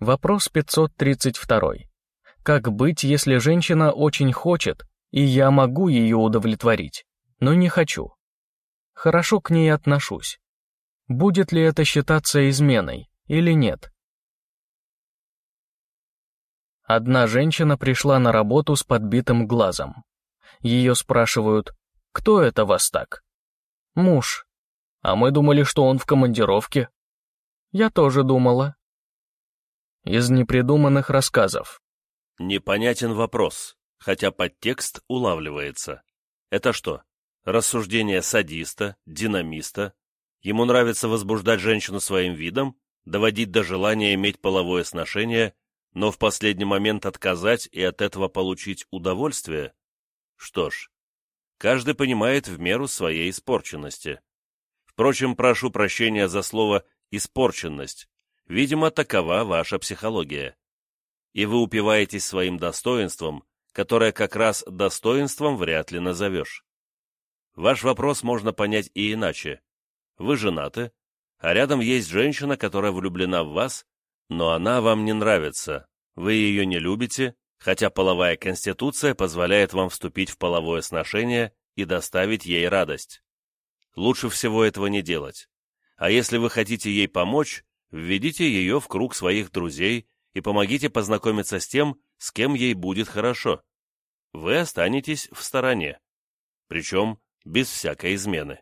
Вопрос 532. Как быть, если женщина очень хочет, и я могу ее удовлетворить, но не хочу? Хорошо к ней отношусь. Будет ли это считаться изменой или нет? Одна женщина пришла на работу с подбитым глазом. Ее спрашивают, кто это вас так? Муж. А мы думали, что он в командировке. Я тоже думала. Из непридуманных рассказов. Непонятен вопрос, хотя подтекст улавливается. Это что, рассуждение садиста, динамиста? Ему нравится возбуждать женщину своим видом, доводить до желания иметь половое сношение, но в последний момент отказать и от этого получить удовольствие? Что ж, каждый понимает в меру своей испорченности. Впрочем, прошу прощения за слово «испорченность». Видимо, такова ваша психология. И вы упиваетесь своим достоинством, которое как раз достоинством вряд ли назовешь. Ваш вопрос можно понять и иначе. Вы женаты, а рядом есть женщина, которая влюблена в вас, но она вам не нравится, вы ее не любите, хотя половая конституция позволяет вам вступить в половое сношение и доставить ей радость. Лучше всего этого не делать. А если вы хотите ей помочь, Введите ее в круг своих друзей и помогите познакомиться с тем, с кем ей будет хорошо. Вы останетесь в стороне. Причем без всякой измены.